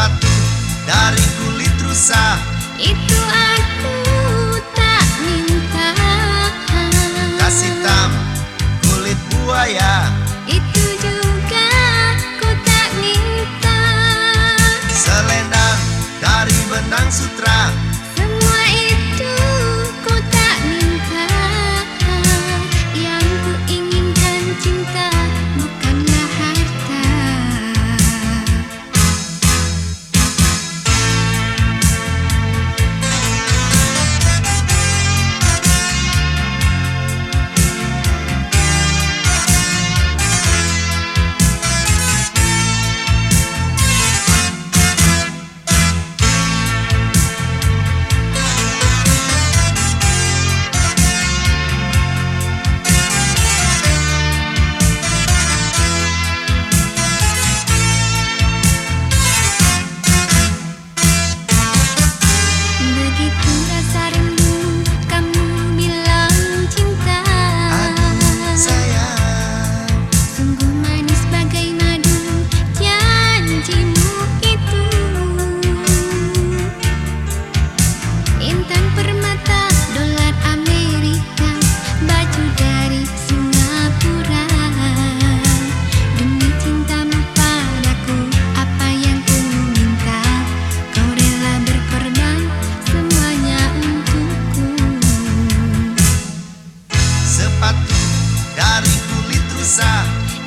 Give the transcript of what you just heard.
sepatu dari kulit rusa. Itu aku